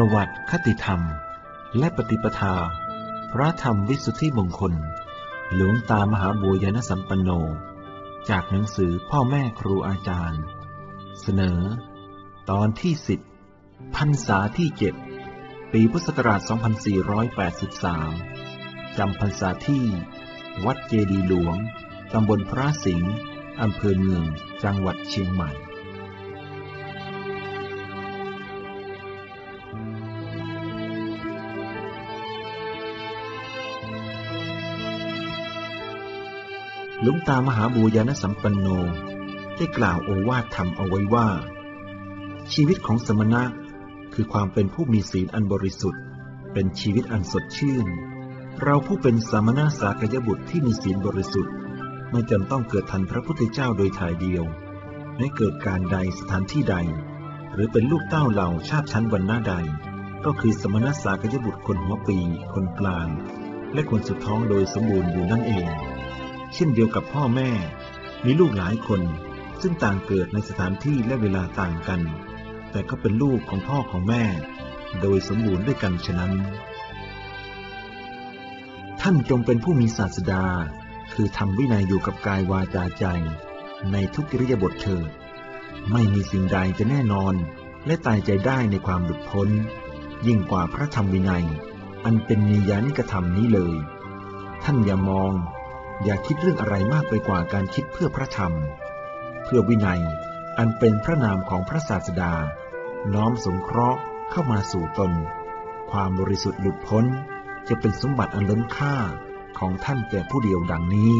ประวัติคติธรรม และปฏิปทา พระธรรมวิสุทธิมงคล หลวงตามหาบัวยานสัมปันโน จากหนังสือพ่อแม่ครูอาจารย์ เสนอ ตอนที่สิบพรรษาที่เจ็ดปีพุทธศักราช 2483 จำพรรษาที่ วัดเจดีหลวง ตำบลพระสิงห์อำเภอเมือง จังหวัดเชียงใหม่ ลวงตามหาบูญานสัมปันโนได้กล่าวโอวาทธรรมเอาไว้ว่า ชีวิตของสมณะคือความเป็นผู้มีศีลอันบริสุทธิ์ เป็นชีวิตอันสดชื่น เราผู้เป็นสมณะสากยบุตรที่มีศีลบริสุทธิ์ ไม่จำต้องเกิดทันพระพุทธเจ้าโดยถ่ายเดียวไม่เกิดการใดสถานที่ใด หรือเป็นลูกเต้าเหล่าชาติชั้นวรรณะใด ก็คือสมณะสากยบุตรคนหัวปี คนกลาง และคนสุดท้องโดยสมบูรณ์อยู่นั่นเอง เช่นเดียวกับพ่อแม่ มีลูกหลายคนซึ่งต่างเกิดในสถานที่และเวลาต่างกัน แต่ก็เป็นลูกของพ่อของแม่ โดยสมบูรณ์ด้วยกันฉะนั้น ท่านจงเป็นผู้มีศาสดา คือทำวินัยอยู่กับกายวาจาใจ ในทุกกิริยาบทเถิดไม่มีสิ่งใดจะแน่นอน และตายใจได้ในความหลุดพ้น ยิ่งกว่าพระธรรมวินัย อันเป็นนิยานิกธรรมนี้เลย ท่านอย่ามอง อย่าคิดเรื่องอะไรมากไปกว่าการคิดเพื่อพระธรรม เพื่อวินัยอันเป็นพระนามของพระศาสดา น้อมสงเคราะห์เข้ามาสู่ตน ความบริสุทธิ์หลุดพ้นจะเป็นสมบัติอันล้นค่าของท่านแต่ผู้เดียวดังนี้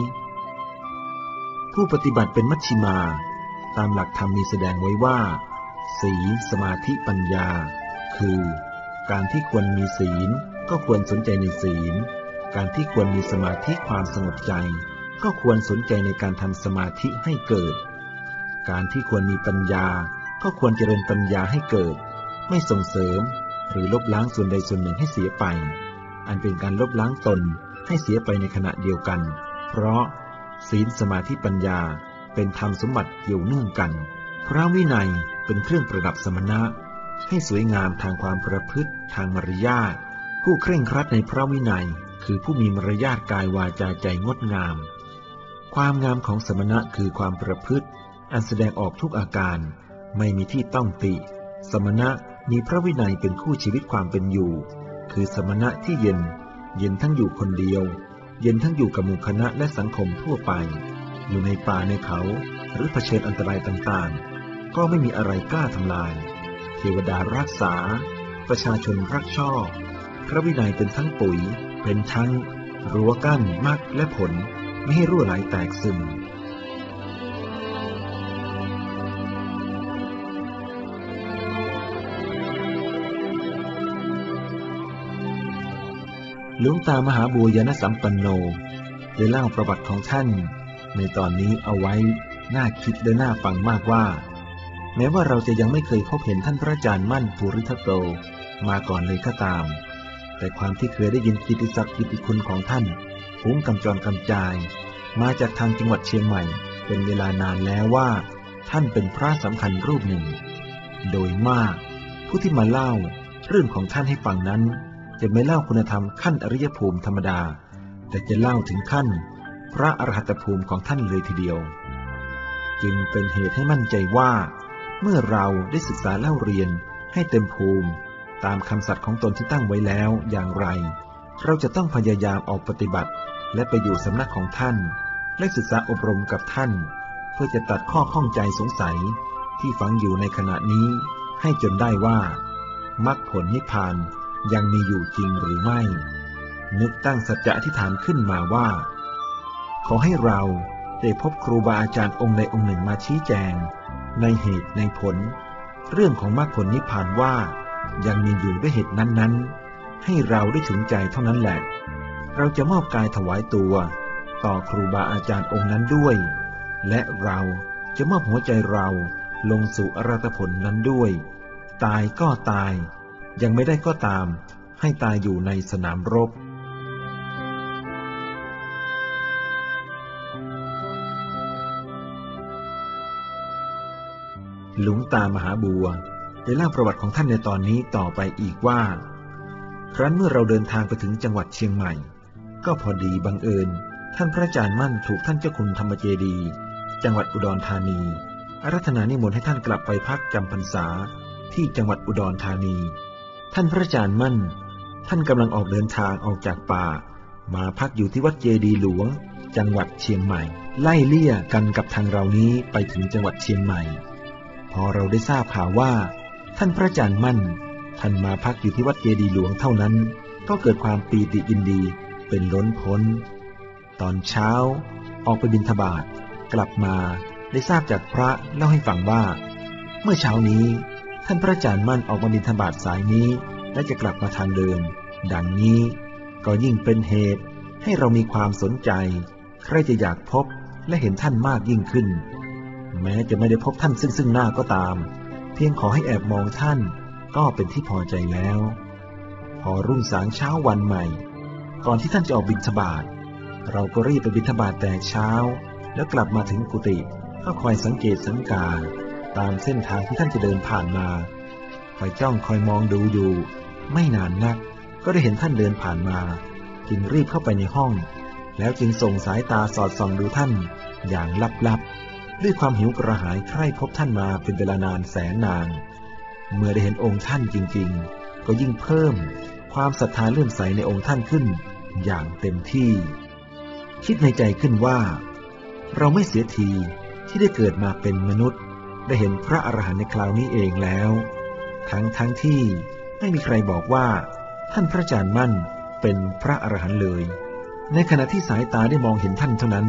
ผู้ปฏิบัติเป็นมัชชิมา ตามหลักธรรมมีแสดงไว้ว่า ศีลสมาธิปัญญา คือ การที่ควรมีศีลก็ควรสนใจในศีล การที่ควรมีสมาธิความสงบใจ ก็ควรสนใจในการทำสมาธิให้เกิด การที่ควรมีปัญญา ก็ควรเจริญปัญญาให้เกิด ไม่ส่งเสริม หรือลบล้างส่วนใดส่วนหนึ่งให้เสียไป อันเป็นการลบล้างตนให้เสียไปในขณะเดียวกัน เพราะ ศีลสมาธิปัญญาเป็นธรรมสมบัติเกี่ยวเนื่องกัน พระวินัยเป็นเครื่องประดับสมณะ ให้สวยงามทางความประพฤติทางมารยาทผู้เคร่งครัดในพระวินัย คือผู้มีมารยาทกายวาจาใจงดงาม ความงามของสมณะคือความประพฤติ อันแสดงออกทุกอาการไม่มีที่ต้องติ สมณะมีพระวินัยเป็นคู่ชีวิตความเป็นอยู่ คือสมณะที่เย็น เย็นทั้งอยู่คนเดียว เย็นทั้งอยู่กับหมู่คณะและสังคมทั่วไป อยู่ในป่าในเขา หรือเผชิญอันตรายต่างๆ ก็ไม่มีอะไรกล้าทำลาย เทวดารักษา ประชาชนรักชอบ พระวินัยเป็นทั้งปุ๋ย เป็นทั้งรั้วกั้นมรรคและผลไม่ให้รั่วไหลแตกซึม หลวงตามหาบัวยานสัมปันโนได้เล่าประวัติของท่าน ในตอนนี้เอาไว้น่าคิดและน่าฟังมากว่า แม้ว่าเราจะยังไม่เคยพบเห็นท่านพระอาจารย์มั่นภูริทัตโตมาก่อนเลยก็ตาม แต่ความที่เคยได้ยินกิติศักดิ์กิตติคุณของท่านฟุ้งกำจรกำจาย มาจากทางจังหวัดเชียงใหม่ เป็นเวลานานแล้วว่า ท่านเป็นพระสำคัญรูปหนึ่ง โดยมาก ผู้ที่มาเล่าเรื่องของท่านให้ฟังนั้น จะไม่เล่าคุณธรรมขั้นอริยภูมิธรรมดา แต่จะเล่าถึงขั้น พระอรหัตภูมิของท่านเลยทีเดียว จึงเป็นเหตุให้มั่นใจว่า เมื่อเราได้ศึกษาเล่าเรียนให้เต็มภูมิ ตามคำสัตย์ของตนที่ตั้งไว้แล้วอย่างไร เราจะต้องพยายามออกปฏิบัติ และไปอยู่สำนักของท่าน และศึกษาอบรมกับท่าน เพื่อจะตัดข้อข้องใจสงสัยที่ฝังอยู่ในขณะนี้ ให้จนได้ว่ามรรคผลนิพพานยังมีอยู่จริงหรือไม่ นึกตั้งสัจจะอธิษฐานขึ้นมาว่า ขอให้เราได้พบครูบาอาจารย์องค์ใดองค์หนึ่งมาชี้แจง ในเหตุในผล เรื่องของมรรคผลนิพพานว่า ยังมีอยู่ด้วยเหตุนั้นๆ ให้เราได้ถึงใจเท่านั้นแหละ เราจะมอบกายถวายตัว ต่อครูบาอาจารย์องค์นั้นด้วย และเราจะมอบหัวใจเราลงสู่อรัตผลนั้นด้วย ตายก็ตาย ยังไม่ได้ก็ตาม ให้ตายอยู่ในสนามรบหลวงตามหาบัว ได้เล่าประวัติของท่านในตอนนี้ต่อไปอีกว่า ครั้นเมื่อเราเดินทางไปถึงจังหวัดเชียงใหม่ ก็พอดีบังเอิญ ท่านพระอาจารย์มั่นถูกท่านเจ้าคุณธรรมเจดี จังหวัดอุดรธานีอารัธนานิมนต์ให้ท่านกลับไปพักจำพรรษาที่จังหวัดอุดรธานี ท่านพระอาจารย์มั่น ท่านกำลังออกเดินทางออกจากป่า มาพักอยู่ที่วัดเจดีหลวง จังหวัดเชียงใหม่ ไล่เลี่ยกันกับทางเรานี้ไปถึงจังหวัดเชียงใหม่ พอเราได้ทราบข่าวว่า ท่านพระอาจารย์มั่น ท่านมาพักอยู่ที่วัดเจดีหลวงเท่านั้น ก็เกิดความปีติยินดีเป็นล้นพ้น ตอนเช้า ออกไปบิณฑบาตกลับมาได้ทราบจากพระเล่าให้ฟังว่า เมื่อเช้านี้ ท่านพระอาจารย์มั่นออกมาบิณฑบาตสายนี้ และจะกลับมาทางเดิม ดังนี้ก็ยิ่งเป็นเหตุ ให้เรามีความสนใจ ใครจะอยากพบและเห็นท่านมากยิ่งขึ้น แม้จะไม่ได้พบท่านซึ่งซึ่งหน้าก็ตาม พียงขอให้แอบมองท่านก็เป็นที่พอใจแล้ว พอรุ่งสางเช้าวันใหม่ ก่อนที่ท่านจะออกบิณฑบาตเราก็รีบไปบิณฑบาตแต่เช้า แล้วกลับมาถึงกุฏิก็คอยสังเกตสังกาตามเส้นทางที่ท่านจะเดินผ่านมาคอยจ้องคอยมองดูอยู่ ไม่นานนัก ก็ได้เห็นท่านเดินผ่านมา จึงรีบเข้าไปในห้อง แล้วจึงส่งสายตาสอดส่องดูท่านอย่างลับๆ ด้วยความหิวกระหายใคร่พบท่านมาเป็นเวลานานแสนนาน เมื่อได้เห็นองค์ท่านจริง ๆ ก็ยิ่งเพิ่มความศรัทธาเลื่อมใสในองค์ท่านขึ้นอย่างเต็มที่ คิดในใจขึ้นว่า เราไม่เสียทีที่ได้เกิดมาเป็นมนุษย์ ได้เห็นพระอรหันต์ในคราวนี้เองแล้ว ทั้งทั้งที่ไม่มีใครบอกว่า ท่านพระอาจารย์มั่นเป็นพระอรหันต์เลย ในขณะที่สายตาได้มองเห็นท่านเท่านั้น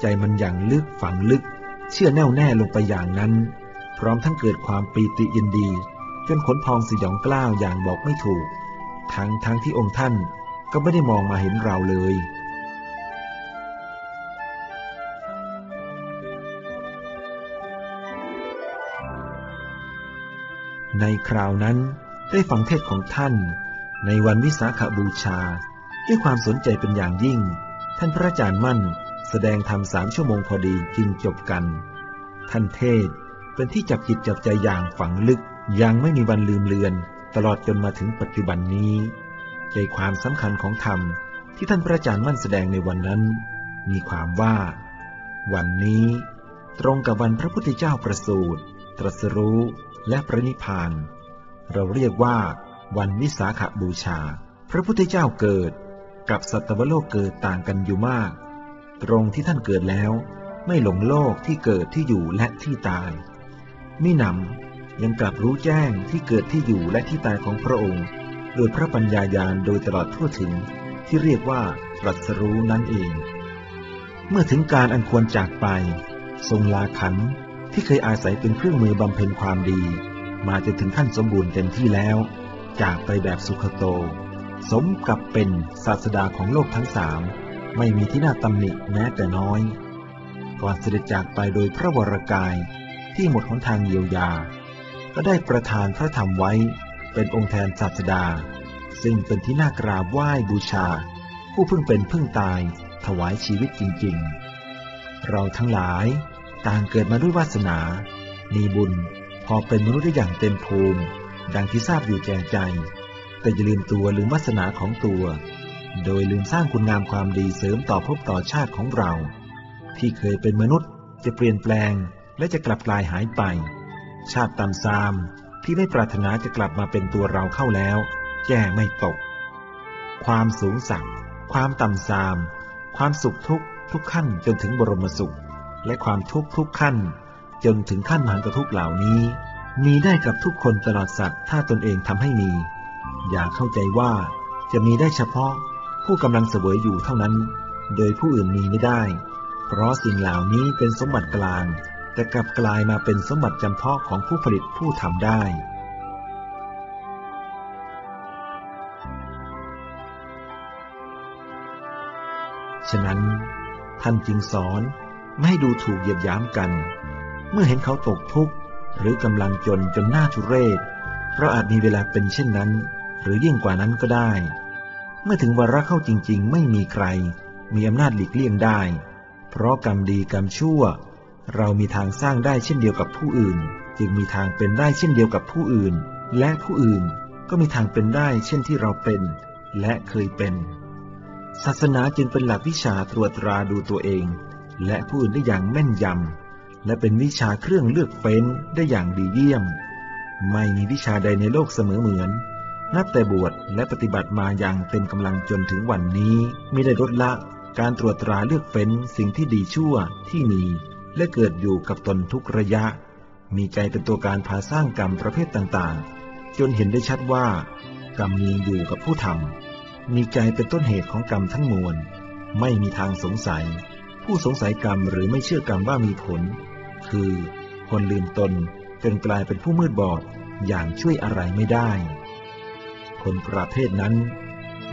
ใจมันอย่างลึกฝังลึก เชื่อแน่วแน่ลงไปอย่างนั้น พร้อมทั้งเกิดความปีติยินดี จนขนพองสยองกล้าวอย่างบอกไม่ถูก ทั้งทั้งที่องค์ท่านก็ไม่ได้มองมาเห็นเราเลยในคราวนั้นได้ฟังเทศของท่าน ในวันวิสาขบูชา ด้วยความสนใจเป็นอย่างยิ่ง ท่านพระอาจารย์มั่น แสดงธรรมสามชั่วโมงพอดีจึงจบกัน ท่านเทศเป็นที่จับจิตจับใจอย่างฝังลึกยังไม่มีวันลืมเลือน ตลอดจนมาถึงปัจจุบันนี้ ใจความสำคัญของธรรมที่ท่านพระอาจารย์มั่นแสดงในวันนั้น มีความว่า วันนี้ ตรงกับวันพระพุทธเจ้าประสูติตรัสรู้และพระนิพพาน เราเรียกว่า วันวิสาขบูชา พระพุทธเจ้าเกิด กับสัตวโลกเกิดต่างกันอยู่มาก ตรงที่ท่านเกิดแล้ว ไม่หลงโลกที่เกิดที่อยู่และที่ตายมิหนำยังกลับรู้แจ้งที่เกิดที่อยู่และที่ตายของพระองค์ โดยพระปัญญาญาณโดยตลอดทั่วถึงที่เรียกว่าตรัสรู้นั่นเอง เมื่อถึงการอันควรจากไป ทรงลาขันที่เคยอาศัยเป็นเครื่องมือบำเพ็ญความดี มาจนถึงขั้นสมบูรณ์เต็มที่แล้ว จากไปแบบสุขโต สมกับเป็นศาสดาของโลกทั้งสาม ไม่มีที่น่าตำหนิแม้แต่น้อย ก่อนเสด็จจากไปโดยพระวรกายที่หมดหนทางเยียวยา ก็ได้ประทานพระธรรมไว้เป็นองค์แทนศาสดา ซึ่งเป็นที่น่ากราบไหว้บูชา ผู้เพิ่งเป็นเพิ่งตายถวายชีวิตจริงๆ เราทั้งหลายต่างเกิดมาด้วยวาสนา มีบุญพอเป็นมนุษย์ได้อย่างเต็มภูมิ ดังที่ทราบอยู่แก่ใจ แต่อย่าลืมตัวหรือวาสนาของตัว โดยลืมสร้างคุณงามความดีเสริมต่อภพต่อชาติของเรา ที่เคยเป็นมนุษย์จะเปลี่ยนแปลงและจะกลับกลายหายไป ชาติตามซามที่ไม่ปรารถนาจะกลับมาเป็นตัวเราเข้าแล้วแก้ไม่ตก ความสูงสักความต่ำซาม ความสุขทุกทุกขั้นจนถึงบรมสุข และความทุกทุกขั้น จนถึงขั้นมหันตทุกเหล่านี้ มีได้กับทุกคนตลอดสัตว์ถ้าตนเองทำให้มี อย่าเข้าใจว่าจะมีได้เฉพาะ ผู้กำลังเสวยอยู่เท่านั้น โดยผู้อื่นมีไม่ได้ เพราะสิ่งเหล่านี้เป็นสมบัติกลาง แต่กลับกลายมาเป็นสมบัติจำเพาะของผู้ผลิตผู้ทำได้ฉะนั้นท่านจึงสอนไม่ให้ดูถูกเหยียดย้ำกัน เมื่อเห็นเขาตกทุกข์หรือกำลังจนจนหน้าทุเรศ เพราะอาจมีเวลาเป็นเช่นนั้น หรือยิ่งกว่านั้นก็ได้ เมื่อถึงวาระเข้าจริง ๆ ไม่มีใคร มีอำนาจหลีกเลี่ยงได้ เพราะกรรมดีกรรมชั่ว เรามีทางสร้างได้เช่นเดียวกับผู้อื่น จึงมีทางเป็นได้เช่นเดียวกับผู้อื่น และผู้อื่นก็มีทางเป็นได้เช่นที่เราเป็น และเคยเป็น ศาสนาจึงเป็นหลักวิชาตรวจตราดูตัวเอง และผู้อื่นได้อย่างแม่นยำและเป็นวิชาเครื่องเลือกเฟ้นได้อย่างดีเยี่ยม ไม่มีวิชาใดในโลกเสมอเหมือน นับแต่บวชและปฏิบัติมาอย่างเต็มกำลังจนถึงวันนี้ม่ได้ลดละการตรวจตราเลือกเฟ้นสิ่งที่ดีชั่วที่มี และเกิดอยู่กับตนทุกระยะ มีใจเป็นตัวการพาสร้างกรรมประเภทต่างๆ จนเห็นได้ชัดว่า กรรมมีอยู่กับผู้ทำมีใจเป็นต้นเหตุของกรรมทั้งมวล ไม่มีทางสงสัย ผู้สงสัยกรรมหรือไม่เชื่อกรรมว่ามีผล คือคนลืมตนจนกลายเป็นผู้มืดบอดอย่างช่วยอะไรไม่ได้ คนประเภทนั้น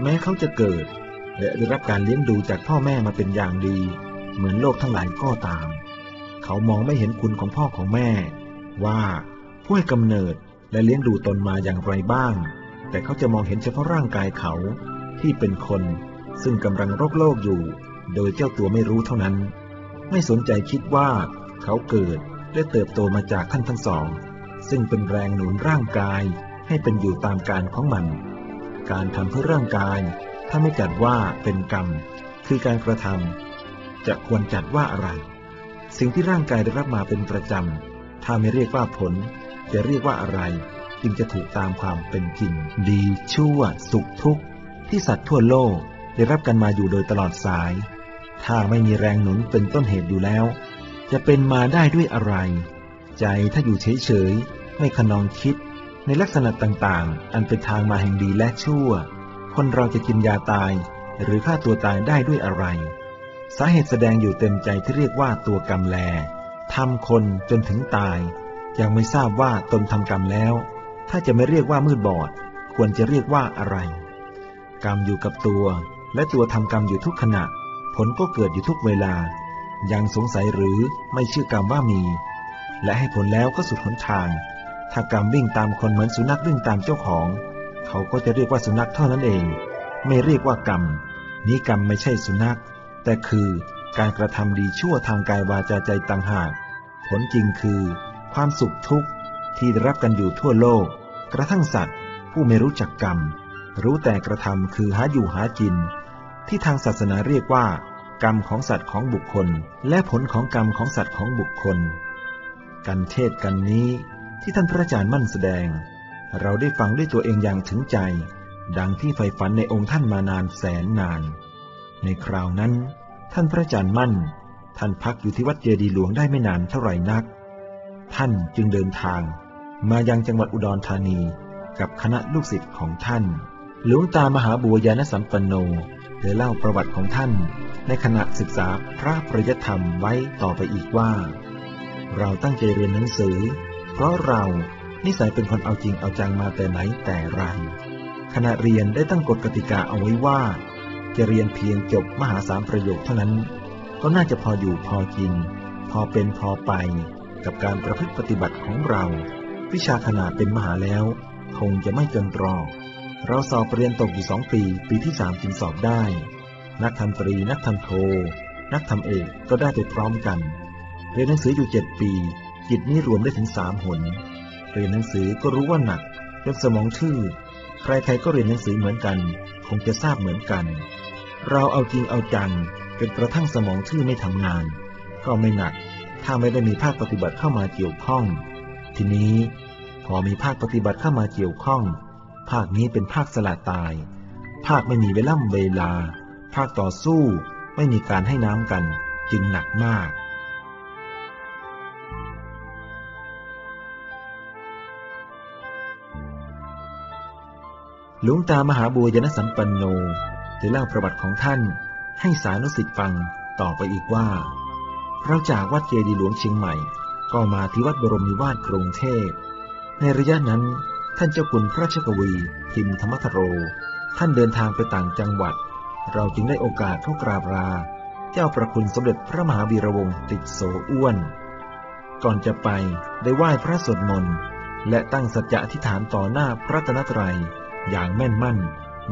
แม้เขาจะเกิด และได้รับการเลี้ยงดูจากพ่อแม่มาเป็นอย่างดี เหมือนโลกทั้งหลายก็ตาม เขามองไม่เห็นคุณของพ่อของแม่ ว่าผู้ให้กำเนิดและเลี้ยงดูตนมาอย่างไรบ้าง แต่เขาจะมองเห็นเฉพาะร่างกายเขาที่เป็นคน ซึ่งกำลังโรคโลกอยู่ โดยเจ้าตัวไม่รู้เท่านั้น ไม่สนใจคิดว่า เขาเกิดและเติบโตมาจากท่านทั้งสอง ซึ่งเป็นแรงหนุนร่างกาย ให้เป็นอยู่ตามการของมัน การทำเพื่อร่างกายถ้าไม่จัดว่าเป็นกรรม คือการกระทำจะควรจัดว่าอะไร สิ่งที่ร่างกายได้รับมาเป็นประจำถ้าไม่เรียกว่าผล จะเรียกว่าอะไร จึงจะถูกตามความเป็นจริง ดีชั่ว สุขทุกข์ ที่สัตว์ทั่วโลกได้รับกันมาอยู่โดยตลอดสาย ถ้าไม่มีแรงหนุนเป็นต้นเหตุอยู่แล้ว จะเป็นมาได้ด้วยอะไร ใจถ้าอยู่เฉยๆไม่ขนองคิด ในลักษณะต่างๆ อันเป็นทางมาแห่งดีและชั่ว คนเราจะกินยาตาย หรือฆ่าตัวตายได้ด้วยอะไร สาเหตุแสดงอยู่เต็มใจที่เรียกว่าตัวกรรมแลทำคนจนถึงตาย ยังไม่ทราบว่าตนทำกรรมแล้ว ถ้าจะไม่เรียกว่ามืดบอด ควรจะเรียกว่าอะไร กรรมอยู่กับตัว และตัวทำกรรมอยู่ทุกขณะ ผลก็เกิดอยู่ทุกเวลา ยังสงสัยหรือไม่เชื่อกรรมว่ามี และให้ผลแล้วก็สุดหนทาง ถ้ากรรมวิ่งตามคนเหมือนสุนัขวิ่งตามเจ้าของ เขาก็จะเรียกว่าสุนัขเท่านั้นเอง ไม่เรียกว่ากรรม นี้กรรมไม่ใช่สุนัข แต่คือการกระทำดีชั่วทางกายวาจาใจต่างหาก ผลจริงคือความสุขทุกข์ที่ได้รับกันอยู่ทั่วโลก กระทั่งสัตว์ ผู้ไม่รู้จักกรรม รู้แต่กระทำคือหาอยู่หากิน ที่ทางศาสนาเรียกว่า กรรมของสัตว์ของบุคคล และผลของกรรมของสัตว์ของบุคคล กันเทศกันนี้ ที่ท่านพระอาจารย์มั่นแสดง เราได้ฟังด้วยตัวเองอย่างถึงใจ ดังที่ใฝ่ฝันในองค์ท่านมานานแสนนาน ในคราวนั้น ท่านพระอาจารย์มั่น ท่านพักอยู่ที่วัดเจดีหลวงได้ไม่นานเท่าไหร่นัก ท่านจึงเดินทาง มายังจังหวัดอุดรธานีกับคณะลูกศิษย์ของท่าน หลวงตามหาบัวยานสัมปันโนได้เล่าประวัติของท่าน ในขณะศึกษาพระประยธรรมไว้ต่อไปอีกว่า เราตั้งใจเรียนหนังสือ เพราะเรานิสัยเป็นคนเอาจริงเอาจังมาแต่ไหนแต่ไรขณะเรียนได้ตั้งกฎกติกาเอาไว้ว่า จะเรียนเพียงจบมหาสามประโยคเท่านั้น ก็น่าจะพออยู่พอกิน พอเป็นพอไป กับการประพฤติปฏิบัติของเรา วิชาขนาดเป็นมหาแล้ว คงจะไม่จนตรอเราสอบเรียนตกอยู่สองปี ปีที่สามจึงสอบได้ นักทำตรีนักทำโท นักทำเอกก็ได้ไปพร้อมกัน เรียนหนังสืออยู่เจ็ดปี จิตนี้รวมได้ถึงสามหน เรียนหนังสือก็รู้ว่าหนักจนสมองทื่อ ใครๆก็เรียนหนังสือเหมือนกัน คงจะทราบเหมือนกัน เราเอาจริงเอาจังจนกระทั่งสมองทื่อไม่ทำงาน ก็ไม่หนัก ถ้าไม่ได้มีภาคปฏิบัติเข้ามาเกี่ยวข้อง ทีนี้ พอมีภาคปฏิบัติเข้ามาเกี่ยวข้อง ภาคนี้เป็นภาคสละตาย ภาคไม่มีเวล่ำเวลา ภาคต่อสู้ ไม่มีการให้น้ำกัน จึงหนักมาก หลวงตามหาบัวยนสัมปันโนได้เล่าประวัติของท่านให้สานุสิทธิ์ฟังต่อไปอีกว่า เราจากวัดเจดีหลวงเชียงใหม่ ก็มาที่วัดบรมนิวาสกรุงเทพ ในระยะนั้นท่านเจ้าคุณพระชกวีพิมธรรมทโร ท่านเดินทางไปต่างจังหวัด เราจึงได้โอกาสเข้ากราบลาเจ้าประคุณสมเด็จพระมหาวีระวงศ์ติดโสอ้วน ก่อนจะไปได้ไหว้พระสวดมนต์และตั้งสัจจะอธิษฐานต่อหน้าพระตนตรัย อย่างแม่นมั่น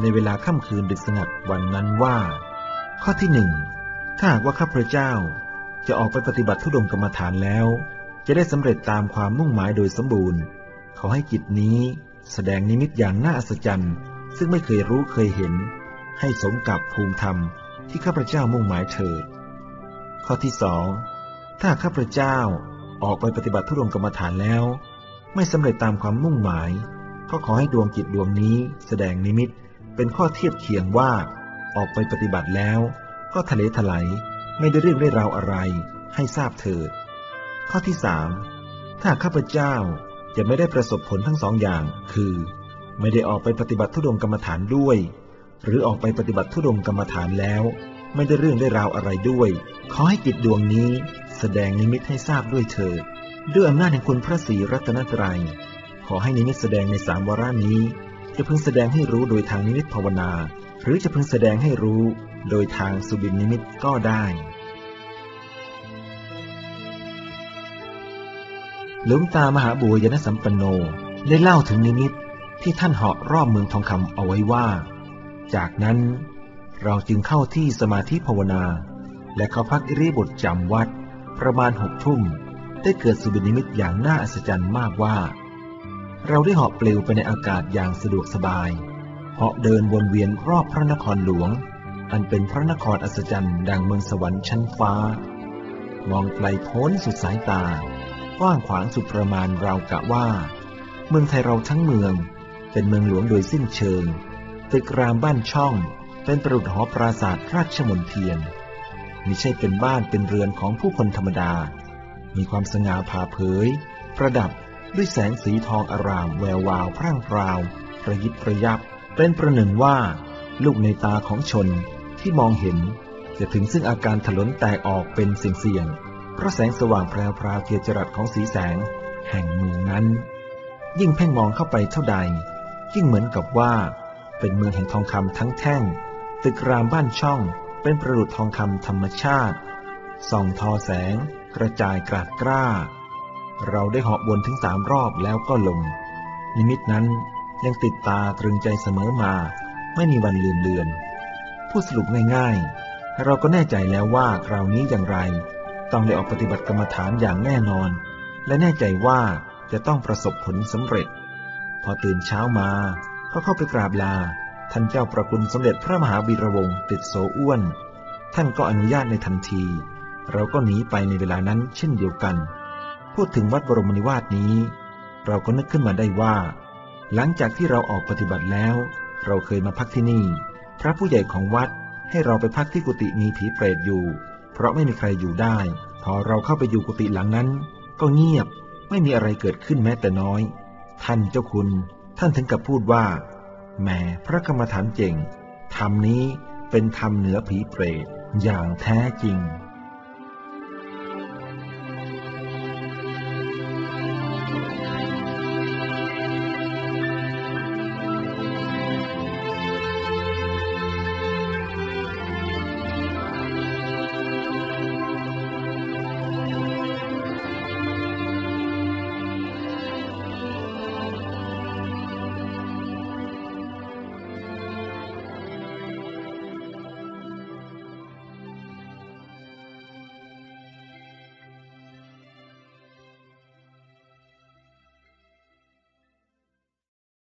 ในเวลาค่ำคืนดึกสงัดวันนั้นว่า ข้อที่หนึ่งถ้าหากว่าข้าพระเจ้าจะออกไปปฏิบัติทุดงกรรมฐานแล้ว จะได้สำเร็จตามความมุ่งหมายโดยสมบูรณ์ ขอให้จิตนี้แสดงนิมิตอย่างน่าอัศจรรย์ ซึ่งไม่เคยรู้เคยเห็น ให้สมกับภูมิธรรมที่ข้าพเจ้ามุ่งหมายเถิด ข้อที่สองถ้าข้าพเจ้าออกไปปฏิบัติทุดงกรรมฐานแล้ว ไม่สำเร็จตามความมุ่งหมาย ก็ขอให้ดวงจิตดวงนี้แสดงนิมิต เป็นข้อเทียบเคียงว่า ออกไปปฏิบัติแล้ว ก็ทะเลถลายไม่ได้เรื่องได้ราวอะไร ให้ทราบเถิด ข้อที่สามถ้าข้าพเจ้าจะไม่ได้ประสบผลทั้งสองอย่าง คือ ไม่ได้ออกไปปฏิบัติทุดงกรรมฐานด้วย หรือออกไปปฏิบัติทุดงกรรมฐานแล้ว ไม่ได้เรื่องได้ราวอะไรด้วย ขอให้จิตดวงนี้ แสดงนิมิตให้ทราบด้วยเถิด ด้วยอำนาจแห่งคุณพระศรีรัตนตรัย ขอให้นิมิตแสดงในสามวาระนี้ จะพึงแสดงให้รู้โดยทางนิมิตภาวนา หรือจะพึงแสดงให้รู้โดยทางสุบินนิมิตก็ได้หลวงตามหาบัวยนสัมปันโนได้เล่าถึงนิมิตที่ท่านเหาะรอบเมืองทองคำเอาไว้ว่า จากนั้นเราจึงเข้าที่สมาธิภาวนา และเข้าพักอิริบทจำวัด ประมาณหกทุ่ม ได้เกิดสุบินิมิตอย่างน่าอัศจรรย์มากว่า เราได้เหาะเปลวไปในอากาศอย่างสะดวกสบาย เหาะเดินวนเวียนรอบพระนครหลวง อันเป็นพระนครอัศจรรย์ดังเมืองสวรรค์ชั้นฟ้า มองไกลโพ้นสุดสายตา กว้างขวางสุดประมาณราวกะว่า เมืองไทยเราทั้งเมือง เป็นเมืองหลวงโดยสิ้นเชิง ตึกรามบ้านช่อง เป็นประดุจหอปราสาทราชมนเทียนมิใช่เป็นบ้านเป็นเรือนของผู้คนธรรมดา มีความสง่าผ่าเผย ประดับ ด้วยแสงสีทองอารามแวววาวพร่างพราวประยิบประยับ เป็นประหนึ่งว่า ลูกในตาของชนที่มองเห็น จะถึงซึ่งอาการถลนแตกออกเป็นเสี่ยงเพราะแสงสว่างแพรวพราวเกียจรัสของสีแสง แห่งเมืองนั้น ยิ่งเพ่งมองเข้าไปเท่าใด ยิ่งเหมือนกับว่า เป็นเมืองแห่งทองคำทั้งแท่ง ตึกรามบ้านช่อง เป็นประดุจทองคำธรรมชาติส่องทอแสง กระจายกราดกล้า เราได้เหาะบนถึงสามรอบแล้วก็ลง นิมิตนั้นยังติดตาตรึงใจเสมอมา ไม่มีวันลืมเลือน ผู้สรุปง่ายๆ เราก็แน่ใจแล้วว่าคราวนี้อย่างไร ต้องได้ออกปฏิบัติกรรมฐานอย่างแน่นอน และแน่ใจว่าจะต้องประสบผลสำเร็จ พอตื่นเช้ามาก็เข้าไปกราบลา ท่านเจ้าประคุณสมเด็จพระมหาวีระวงศ์ติดโสอ้วน ท่านก็อนุญาตในทันที เราก็หนีไปในเวลานั้นเช่นเดียวกัน พูดถึงวัดบรมนิวาสนี้ เราก็นึกขึ้นมาได้ว่า หลังจากที่เราออกปฏิบัติแล้ว เราเคยมาพักที่นี่ พระผู้ใหญ่ของวัดให้เราไปพักที่กุฏิมีผีเปรตอยู่ เพราะไม่มีใครอยู่ได้ พอเราเข้าไปอยู่กุฏิหลังนั้น ก็เงียบไม่มีอะไรเกิดขึ้นแม้แต่น้อย ท่านเจ้าคุณ ท่านถึงกับพูดว่าแหมพระกรรมฐานเจ๋งธรรมนี้เป็นธรรมเหนือผีเปรตอย่างแท้จริง